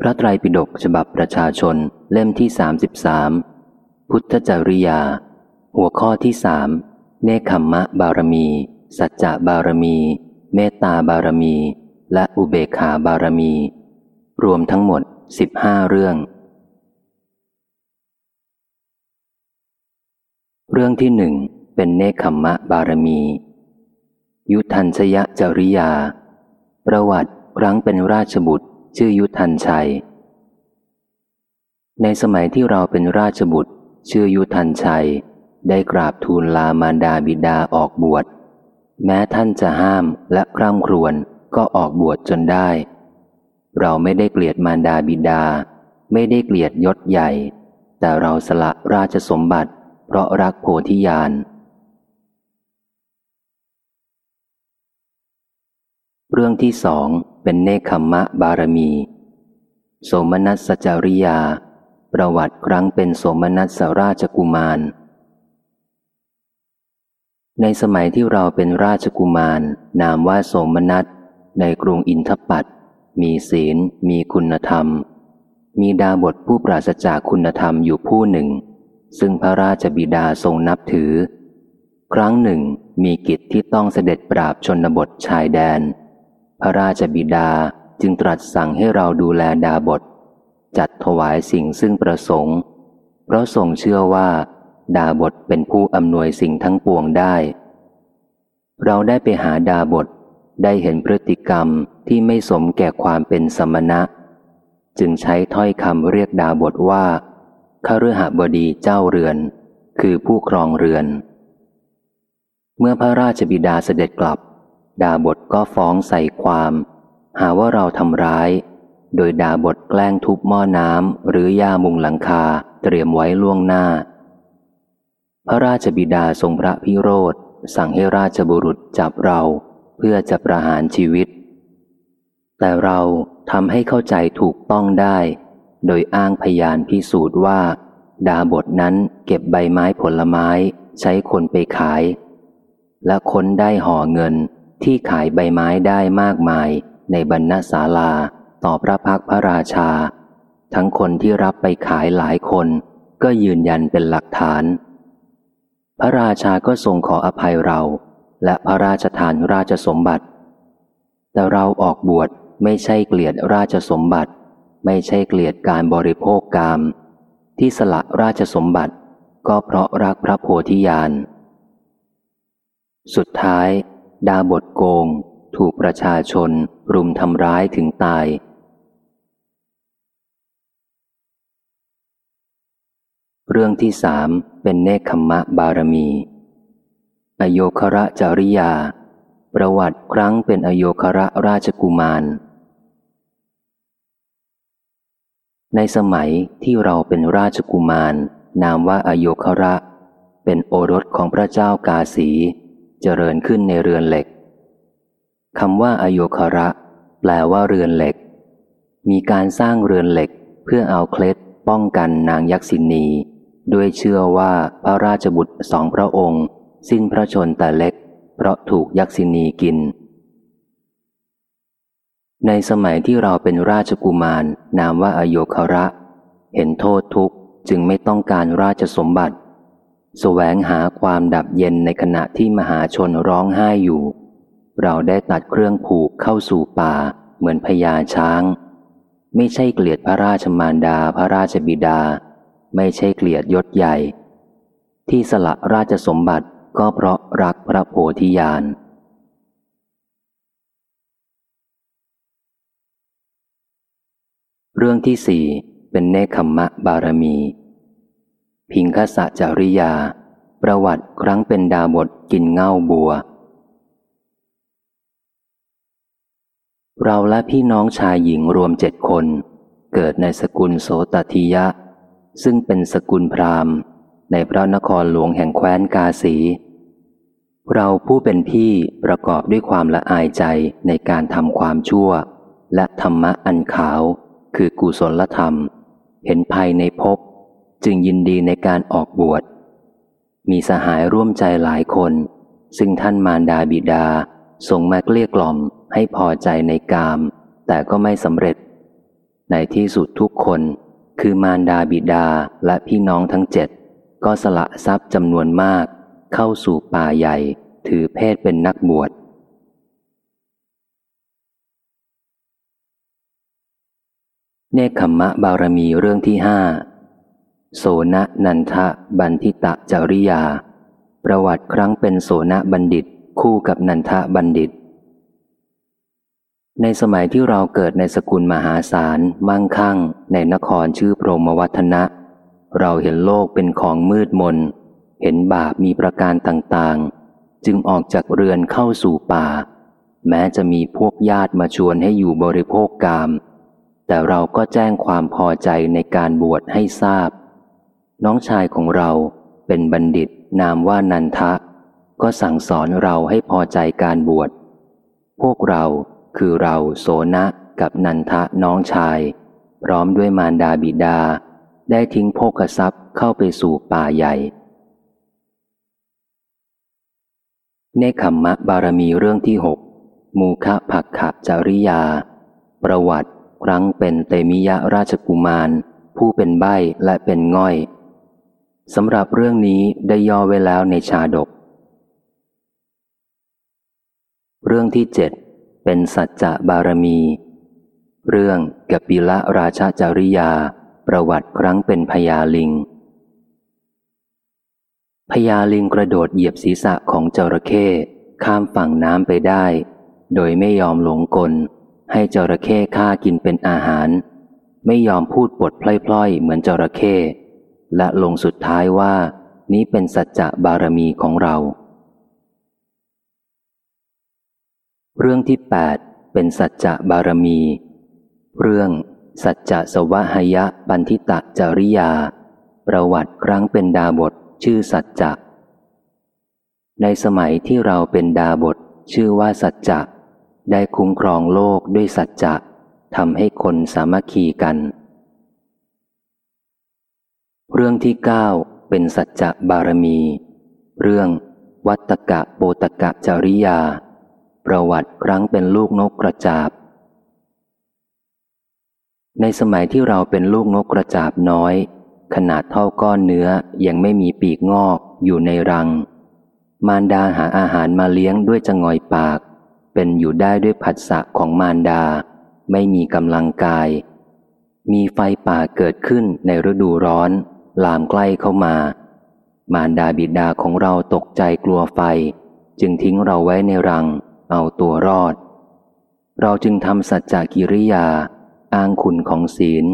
พระไตรปิฎกฉบับประชาชนเล่มที่สามสิบสามพุทธจริยา หัวข้อที่สามเนคขมมะบารมี สัจจะบารมี เมตตาบารมี และอุเบกขาบารมี รวมทั้งหมดสิบห้าเรื่อง เรื่องที่หนึ่งเป็นเนคขมมะบารมี ยุทันชยจริยา ประวัติครั้งเป็นราชบุตร ชื่อยุทธันชัย ในสมัยที่เราเป็นราชบุตร ชื่อยุทธันชัย ได้กราบทูลลามารดาบิดาออกบวช แม้ท่านจะห้ามและคร่ำครวญก็ออกบวชจนได้ เราไม่ได้เกลียดมารดาบิดา ไม่ได้เกลียดยศใหญ่ แต่เราสละราชสมบัติ เพราะรักโพธิญาณเรื่องที่สอง เป็นเนคขมะบารมี โสมนัสจาริยา ประวัติครั้งเป็นโสมนัสราชกุมาร ในสมัยที่เราเป็นราชกุมาร นามว่าโสมนัสในกรุงอินทปัตมีศีล มีคุณธรรม มีดาบทผู้ปราศจากคุณธรรมอยู่ผู้หนึ่ง ซึ่งพระราชบิดาทรงนับถือ ครั้งหนึ่งมีกิจที่ต้องเสด็จปราบชนบทชายแดน พระราชบิดาจึงตรัสสั่งให้เราดูแลดาบท จัดถวายสิ่งซึ่งประสงค์ เพราะทรงเชื่อว่า ดาบทเป็นผู้อำนวยสิ่งทั้งปวงได้ เราได้ไปหาดาบทได้เห็นพฤติกรรมที่ไม่สมแก่ความเป็นสมณะ จึงใช้ถ้อยคำเรียกดาบทว่าคฤหบดีเจ้าเรือน คือผู้ครองเรือน เมื่อพระราชบิดาเสด็จกลับ ดาบทก็ฟ้องใส่ความ หาว่าเราทำร้าย โดยดาบทแกล้งทุบหม้อน้ำหรือยามุงหลังคาเตรียมไว้ล่วงหน้า พระราชบิดาทรงพระพิโรธ สั่งให้ราชบุรุษจับเราเพื่อจะประหารชีวิต แต่เราทำให้เข้าใจถูกต้องได้ โดยอ้างพยานพิสูจน์ว่า ดาบทนั้นเก็บใบไม้ผลไม้ใช้คนไปขาย และค้นได้ห่อเงิน ที่ขายใบไม้ได้มากมายในบรรณศาลาต่อพระพักพระราชา ทั้งคนที่รับไปขายหลายคนก็ยืนยันเป็นหลักฐาน พระราชาก็ทรงขออภัยเรา และพระราชทานราชสมบัติ แต่เราออกบวชไม่ใช่เกลียดราชสมบัติ ไม่ใช่เกลียดการบริโภคกาม ที่สละราชสมบัติ ก็เพราะรักพระโพธิญาณสุดท้าย ดาบทโกง ถูกประชาชนรุมทำร้ายถึงตาย เรื่องที่สามเป็นเนคขมะบารมี อโยคระจริยา ประวัติครั้งเป็นอโยคระราชกุมาร ในสมัยที่เราเป็นราชกุมาร นามว่าอโยคระ เป็นโอรสของพระเจ้ากาสี เจริญขึ้นในเรือนเหล็กคำว่าอโยคระ แปลว่าเรือนเหล็ก มีการสร้างเรือนเหล็กเพื่อเอาเคล็ดป้องกันนางยักษินีด้วยเชื่อว่าพระราชบุตรสองพระองค์ สิ้นพระชนแต่เล็ก เพราะถูกยักษินีกิน ในสมัยที่เราเป็นราชกุมารนามว่าอโยคระ เห็นโทษทุกข์จึงไม่ต้องการราชสมบัติ แสวงหาความดับเย็นในขณะที่มหาชนร้องไห้อยู่ เราได้ตัดเครื่องผูกเข้าสู่ป่าเหมือนพญาช้าง ไม่ใช่เกลียดพระราชมารดาพระราชบิดา ไม่ใช่เกลียดยศใหญ่ ที่สละราชสมบัติก็เพราะรักพระโพธิญาณเรื่องที่สี่เป็นเนคขมมะบารมี พิงคสะจาริยา ประวัติครั้งเป็นดาบทกินเง่าบัว เราและพี่น้องชายหญิงรวมเจ็ดคน เกิดในสกุลโสตทิยะ ซึ่งเป็นสกุลพราหมณ์ ในพระนครหลวงแห่งแคว้นกาสี เราผู้เป็นพี่ประกอบด้วยความละอายใจในการทำความชั่ว และธรรมะอันขาว คือกุศลธรรม เห็นภัยในภพ จึงยินดีในการออกบวช มีสหายร่วมใจหลายคน ซึ่งท่านมารดาบิดาส่งมาเกลี้ยกล่อมให้พอใจในกาม แต่ก็ไม่สำเร็จ ในที่สุดทุกคนคือมารดาบิดาและพี่น้องทั้งเจ็ดก็สละทรัพย์จำนวนมาก เข้าสู่ป่าใหญ่ ถือเพศเป็นนักบวชเนคขมมะบารมีเรื่องที่ห้า โสนนันทะบันทิตะจริยา ประวัติครั้งเป็นโสนบัณฑิตคู่กับนันทะบัณฑิต ในสมัยที่เราเกิดในสกุลมหาศาลมั่งคั่ง ในนครชื่อพรหมวัฒนะ เราเห็นโลกเป็นของมืดมน เห็นบาปมีประการต่างๆ จึงออกจากเรือนเข้าสู่ป่า แม้จะมีพวกญาติมาชวนให้อยู่บริโภคกาม แต่เราก็แจ้งความพอใจในการบวชให้ทราบ น้องชายของเราเป็นบัณฑิตนามว่านันทะ ก็สั่งสอนเราให้พอใจการบวช พวกเราคือเราโสนะกับนันทะน้องชาย พร้อมด้วยมารดาบิดา ได้ทิ้งโภกทรัพย์เข้าไปสู่ป่าใหญ่เนคขมมะบารมีเรื่องที่หกมูคะผักขะจริยา ประวัติครั้งเป็นเตมิยะราชกุมาร ผู้เป็นใบและเป็นง่อย สำหรับเรื่องนี้ได้ย่อไว้แล้วในชาดก เรื่องที่เจ็ดเป็นสัจจะบารมี เรื่องกปิละราชาจริยา ประวัติครั้งเป็นพญาลิงพญาลิงกระโดดเหยียบศีรษะของจระเข้ข้ามฝั่งน้ำไปได้ โดยไม่ยอมหลงกล ให้จระเข้ฆ่ากินเป็นอาหาร ไม่ยอมพูดปดพล่อยๆ เหมือนจระเข้ และลงสุดท้ายว่า นี้เป็นสัจจะบารมีของเรา เรื่องที่แปดเป็นสัจจะบารมี เรื่องสัจจะสวะหยะปันทิตะจริยา ประวัติครั้งเป็นดาบทชื่อสัจจะในสมัยที่เราเป็นดาบทชื่อว่าสัจจะได้คุ้มครองโลกด้วยสัจจะทำให้คนสามัคคีกัน เรื่องที่เก้าเป็นสัจจะบารมี เรื่องวัตกะโปตกะจริยา ประวัติครั้งเป็นลูกนกกระจาบ ในสมัยที่เราเป็นลูกนกกระจาบน้อย ขนาดเท่าก้อนเนื้อยังไม่มีปีกงอกอยู่ในรัง มารดาหาอาหารมาเลี้ยงด้วยจงอยปาก เป็นอยู่ได้ด้วยผัสสะของมารดา ไม่มีกำลังกาย มีไฟป่าเกิดขึ้นในฤดูร้อน ลามใกล้เข้ามา มารดาบิดาของเราตกใจกลัวไฟ จึงทิ้งเราไว้ในรัง เอาตัวรอด เราจึงทำสัจจกิริยา อ้างคุณของศีล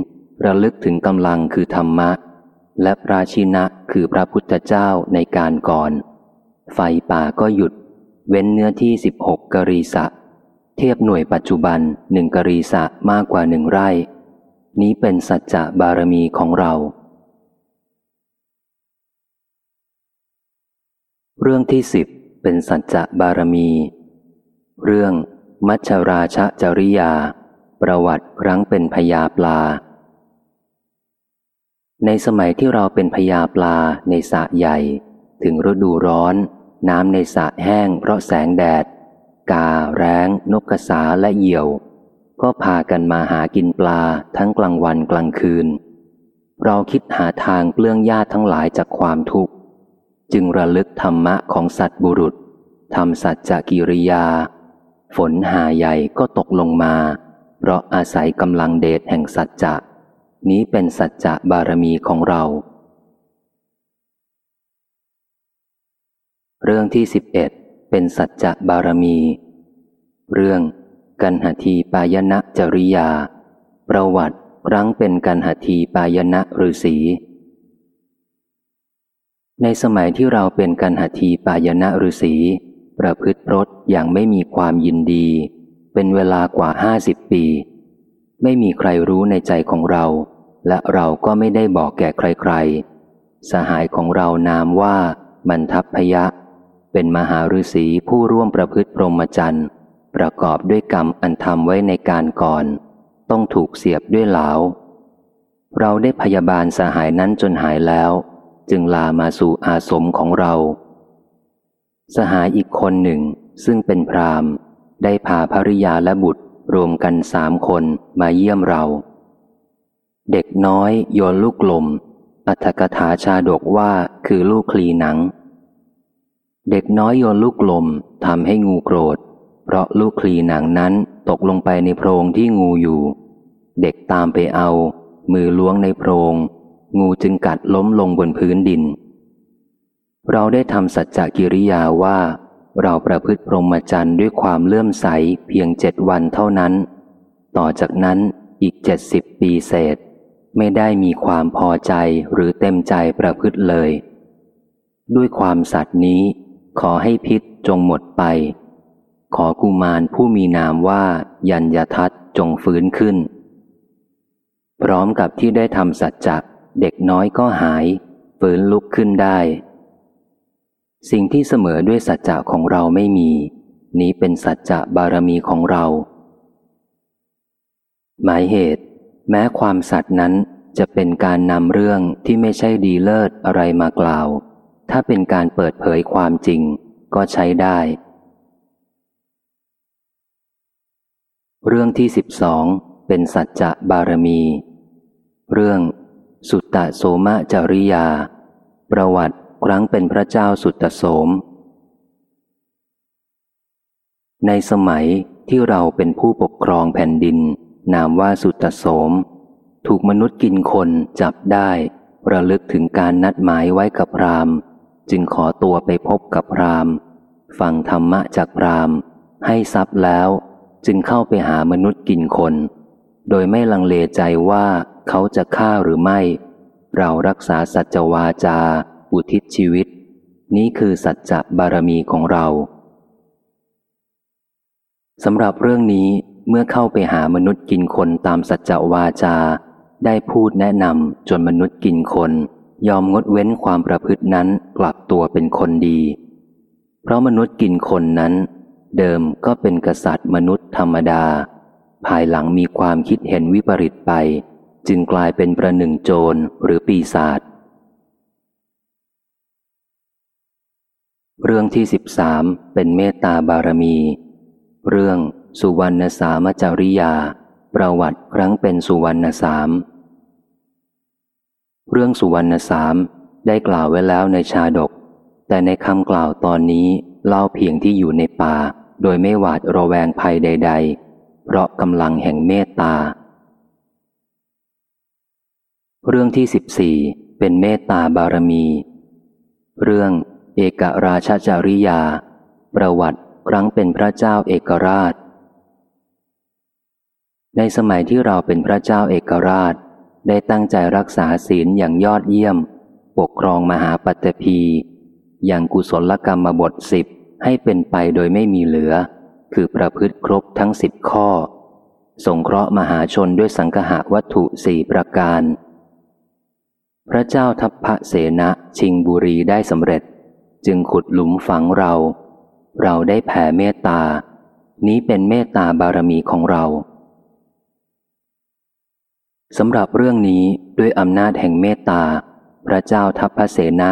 ระลึกถึงกำลังคือธรรมะ และราชินะคือพระพุทธเจ้าในการก่อน ไฟป่าก็หยุด เว้นเนื้อที่สิบหกกรีสะ เทียบหน่วยปัจจุบันหนึ่งกรีสะมากกว่าหนึ่งไร่ นี้เป็นสัจจะบารมีของเรา เรื่องที่สิบเป็นสัจจะบารมี เรื่องมัชราชจริยา ประวัติครั้งเป็นพญาปลา ในสมัยที่เราเป็นพญาปลาในสระใหญ่ ถึงฤดูร้อน น้ำในสระแห้งเพราะแสงแดด กา แร้ง นกกระสาและเหยี่ยว ก็พากันมาหากินปลาทั้งกลางวันกลางคืน เราคิดหาทางเปลื้องญาติทั้งหลายจากความทุกข์ จึงระลึกธรรมะของสัตบุรุษทำสัจจกิริยา ฝนหาใหญ่ก็ตกลงมา เพราะอาศัยกำลังเดชแห่งสัจจะนี้เป็นสัจจะบารมีของเรา เรื่องที่สิบเอ็ดเป็นสัจจะบารมี เรื่องกันหทีปายณะจริยา ประวัติครั้งเป็นกันหทีปายณะฤษี ในสมัยที่เราเป็นกันหทีปายณะฤษีประพฤติรถอย่างไม่มีความยินดี เป็นเวลากว่าห้าสิบปี ไม่มีใครรู้ในใจของเรา และเราก็ไม่ได้บอกแก่ใครๆ สหายของเรานามว่ามันทัพพยะ เป็นมหาฤาษีผู้ร่วมประพฤติพรหมจรรย์ประกอบด้วยกรรมอันทำไว้ในการก่อน ต้องถูกเสียบด้วยเหลา เราได้พยาบาลสหายนั้นจนหายแล้ว จึงลามาสู่อาสมของเรา สหายอีกคนหนึ่งซึ่งเป็นพรามได้พาภริยาและบุตรรวมกันสามคนมาเยี่ยมเรา เด็กน้อยโยนลูกลม อัธกถาชาดกว่าคือลูกคลีหนัง เด็กน้อยโยนลูกลมทำให้งูโกรธ เพราะลูกคลีหนังนั้นตกลงไปในโพรงที่งูอยู่ เด็กตามไปเอา มือล้วงในโพรง งูจึงกัดล้มลงบนพื้นดิน เราได้ทำสัจจกิริยาว่า เราประพฤติพรหมจรรย์ด้วยความเลื่อมใสเพียงเจ็ดวันเท่านั้น ต่อจากนั้นอีกเจ็ดสิบปีเศษ ไม่ได้มีความพอใจหรือเต็มใจประพฤติเลย ด้วยความสัตย์นี้ ขอให้พิษจงหมดไป ขอกุมารผู้มีนามว่า ยัญยทัตจงฟื้นขึ้น พร้อมกับที่ได้ทำสัจจะ เด็กน้อยก็หายฟื้นลุกขึ้นได้ สิ่งที่เสมอด้วยสัจจะของเราไม่มี นี้เป็นสัจจะบารมีของเรา หมายเหตุ แม้ความสัตย์นั้นจะเป็นการนำเรื่องที่ไม่ใช่ดีเลิศอะไรมากล่าว ถ้าเป็นการเปิดเผยความจริงก็ใช้ได้ เรื่องที่สิบสองเป็นสัจจะบารมี เรื่อง สุตตะโสมจริยา ประวัติครั้งเป็นพระเจ้าสุตตโสม ในสมัยที่เราเป็นผู้ปกครองแผ่นดิน นามว่าสุตโสม ถูกมนุษย์กินคนจับได้ ระลึกถึงการนัดหมายไว้กับพรามจึงขอตัวไปพบกับพรามฟังธรรมะจากพรามให้ทรัพย์แล้ว จึงเข้าไปหามนุษย์กินคน โดยไม่ลังเลใจว่า เขาจะฆ่าหรือไม่ เรารักษาสัจวาจา อุทิศชีวิต นี้คือสัจจะบารมีของเราสำหรับเรื่องนี้เมื่อเข้าไปหามนุษย์กินคนตามสัจวาจา ได้พูดแนะนำจนมนุษย์กินคน ยอมงดเว้นความประพฤตินั้นกลับตัวเป็นคนดี เพราะมนุษย์กินคนนั้น เดิมก็เป็นกษัตริย์มนุษย์ธรรมดา ภายหลังมีความคิดเห็นวิปริตไป จึงกลายเป็นประหนึ่งโจรหรือปีศาจเรื่องที่สิบสามเป็นเมตตาบารมี เรื่องสุวรรณสามจริยา ประวัติครั้งเป็นสุวรรณสาม เรื่องสุวรรณสามได้กล่าวไว้แล้วในชาดก แต่ในคำกล่าวตอนนี้เล่าเพียงที่อยู่ในป่า โดยไม่หวาดระแวงภัยใด ๆ เพราะกำลังแห่งเมตตา เรื่องที่สิบสี่เป็นเมตตาบารมี เรื่องเอกราชจริยา ประวัติครั้งเป็นพระเจ้าเอกราช ในสมัยที่เราเป็นพระเจ้าเอกราช ได้ตั้งใจรักษาศีลอย่างยอดเยี่ยม ปกครองมหาปัตตภีอย่างกุศลกรรมบทสิบให้เป็นไปโดยไม่มีเหลือ คือประพฤติครบทั้งสิบข้อ สงเคราะห์มหาชนด้วยสังหะวัตถุสี่ประการ พระเจ้าทัพพระเสนะชิงบุรีได้สำเร็จ จึงขุดหลุมฝังเรา เราได้แผ่เมตตา นี้เป็นเมตตาบารมีของเราสำหรับเรื่องนี้ด้วยอำนาจแห่งเมตตา พระเจ้าทัพพระเสนะ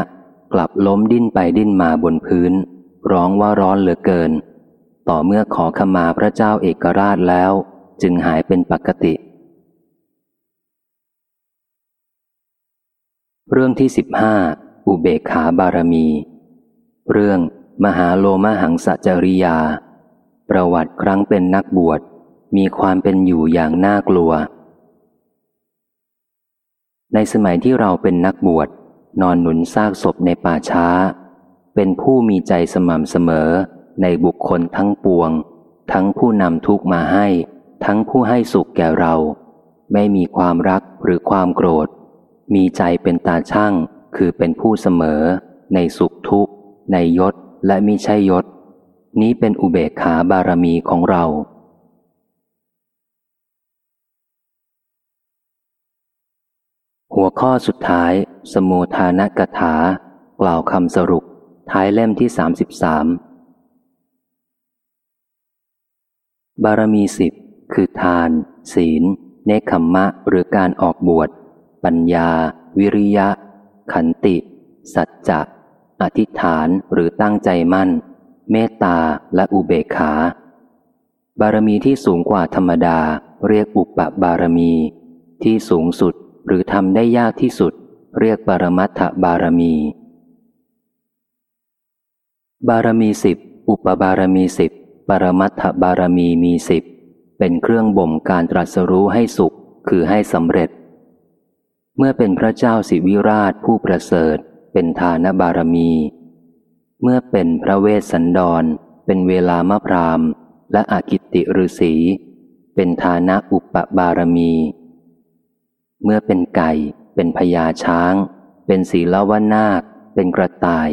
กลับล้มดิ้นไปดิ้นมาบนพื้น ร้องว่าร้อนเหลือเกิน ต่อเมื่อขอขมาพระเจ้าเอกราชแล้ว จึงหายเป็นปกติ เรื่องที่สิบห้าอุเบกขาบารมี เรื่องมหาโลมหังสัจริยา ประวัติครั้งเป็นนักบวช มีความเป็นอยู่อย่างน่ากลัว ในสมัยที่เราเป็นนักบวช นอนหนุนซากศพในป่าช้า เป็นผู้มีใจสม่ำเสมอในบุคคลทั้งปวง ทั้งผู้นำทุกมาให้ ทั้งผู้ให้สุขแก่เรา ไม่มีความรักหรือความโกรธ มีใจเป็นตาช่าง คือเป็นผู้เสมอ ในสุขทุกข์ ในยศและมิใช่ยศ นี้เป็นอุเบกขาบารมีของเรา หัวข้อสุดท้าย สมุทานกถา กล่าวคำสรุป ท้ายเล่มที่สามสิบสามบารมีสิบคือทาน ศีล เนคขมมะหรือการออกบวช ปัญญา วิริยะ ขันติ สัจจะ อธิษฐานหรือตั้งใจมั่น เมตตาและอุเบกขา บารมีที่สูงกว่าธรรมดา เรียกอุปบารมี ที่สูงสุดหรือทำได้ยากที่สุด เรียกปรมัตถบารมี บารมีสิบอุปบารมีสิบปรมัตถบารมีมีสิบเป็นเครื่องบ่มการตรัสรู้ให้สุขคือให้สำเร็จ เมื่อเป็นพระเจ้าสิวิราชผู้ประเสริฐ เป็นทานบารมี เมื่อเป็นพระเวสสันดร เป็นเวลามะพรามและอากิติฤษีเป็นฐานะอุปบารมี เมื่อเป็นไก่ เป็นพญาช้าง เป็นศีลวนาค เป็นกระต่าย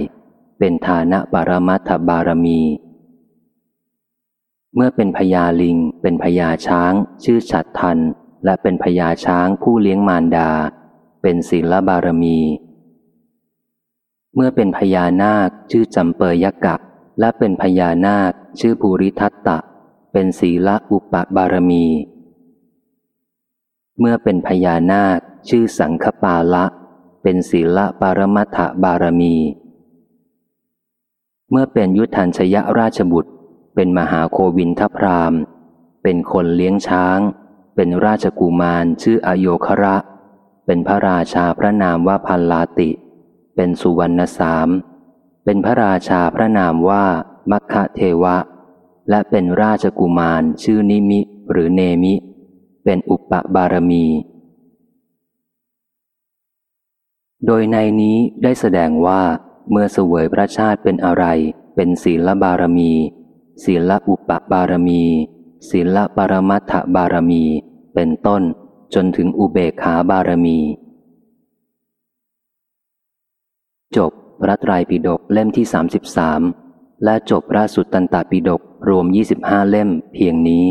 เป็นฐานะบารมัตถบารมี เมื่อเป็นพญาลิง เป็นพญาช้าง ชื่อฉัดทัน และเป็นพญาช้างผู้เลี้ยงมารดา เป็นศีลบารมี เมื่อเป็นพญานาคชื่อจำเปยยกะ และเป็นพญานาคชื่อภูริทัตตะ เป็นศีละอุปบารมี เมื่อเป็นพญานาคชื่อสังคปาละ เป็นศีละปารมัตถบารมี เมื่อเป็นยุทธัญชยราชบุตร เป็นมหาโควินทพรามเป็นคนเลี้ยงช้าง เป็นราชกุมารชื่ออโยคระ เป็นพระราชาพระนามว่าพันลาติ เป็นสุวรรณสาม เป็นพระราชาพระนามว่ามัคคะเทวะ และเป็นราชกุมารชื่อนิมิหรือเนมิ เป็นอุปบารมี โดยในนี้ได้แสดงว่าเมื่อเสวยพระชาติเป็นอะไร เป็นศีลบารมี ศีลอุปบารมี ศีลปรมัตถบารมี เป็นต้น จนถึงอุเบกขาบารมี จบพระไตรปิฎกเล่มที่สามสิบสามและจบพระสุตตันตปิฎกรวม 25 เล่มเพียงนี้